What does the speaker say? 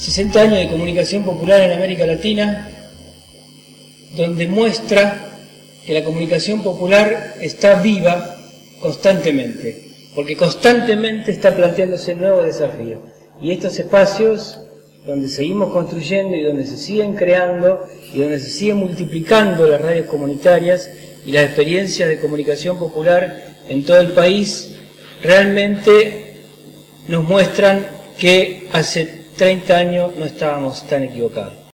60 años de comunicación popular en América Latina, donde muestra que la comunicación popular está viva constantemente, porque constantemente está planteándose nuevos desafíos. Y estos espacios donde seguimos construyendo y donde se siguen creando y donde se siguen multiplicando las radios comunitarias y las experiencias de comunicación popular en todo el país, realmente nos muestran que hace 30 años no estábamos tan equivocados.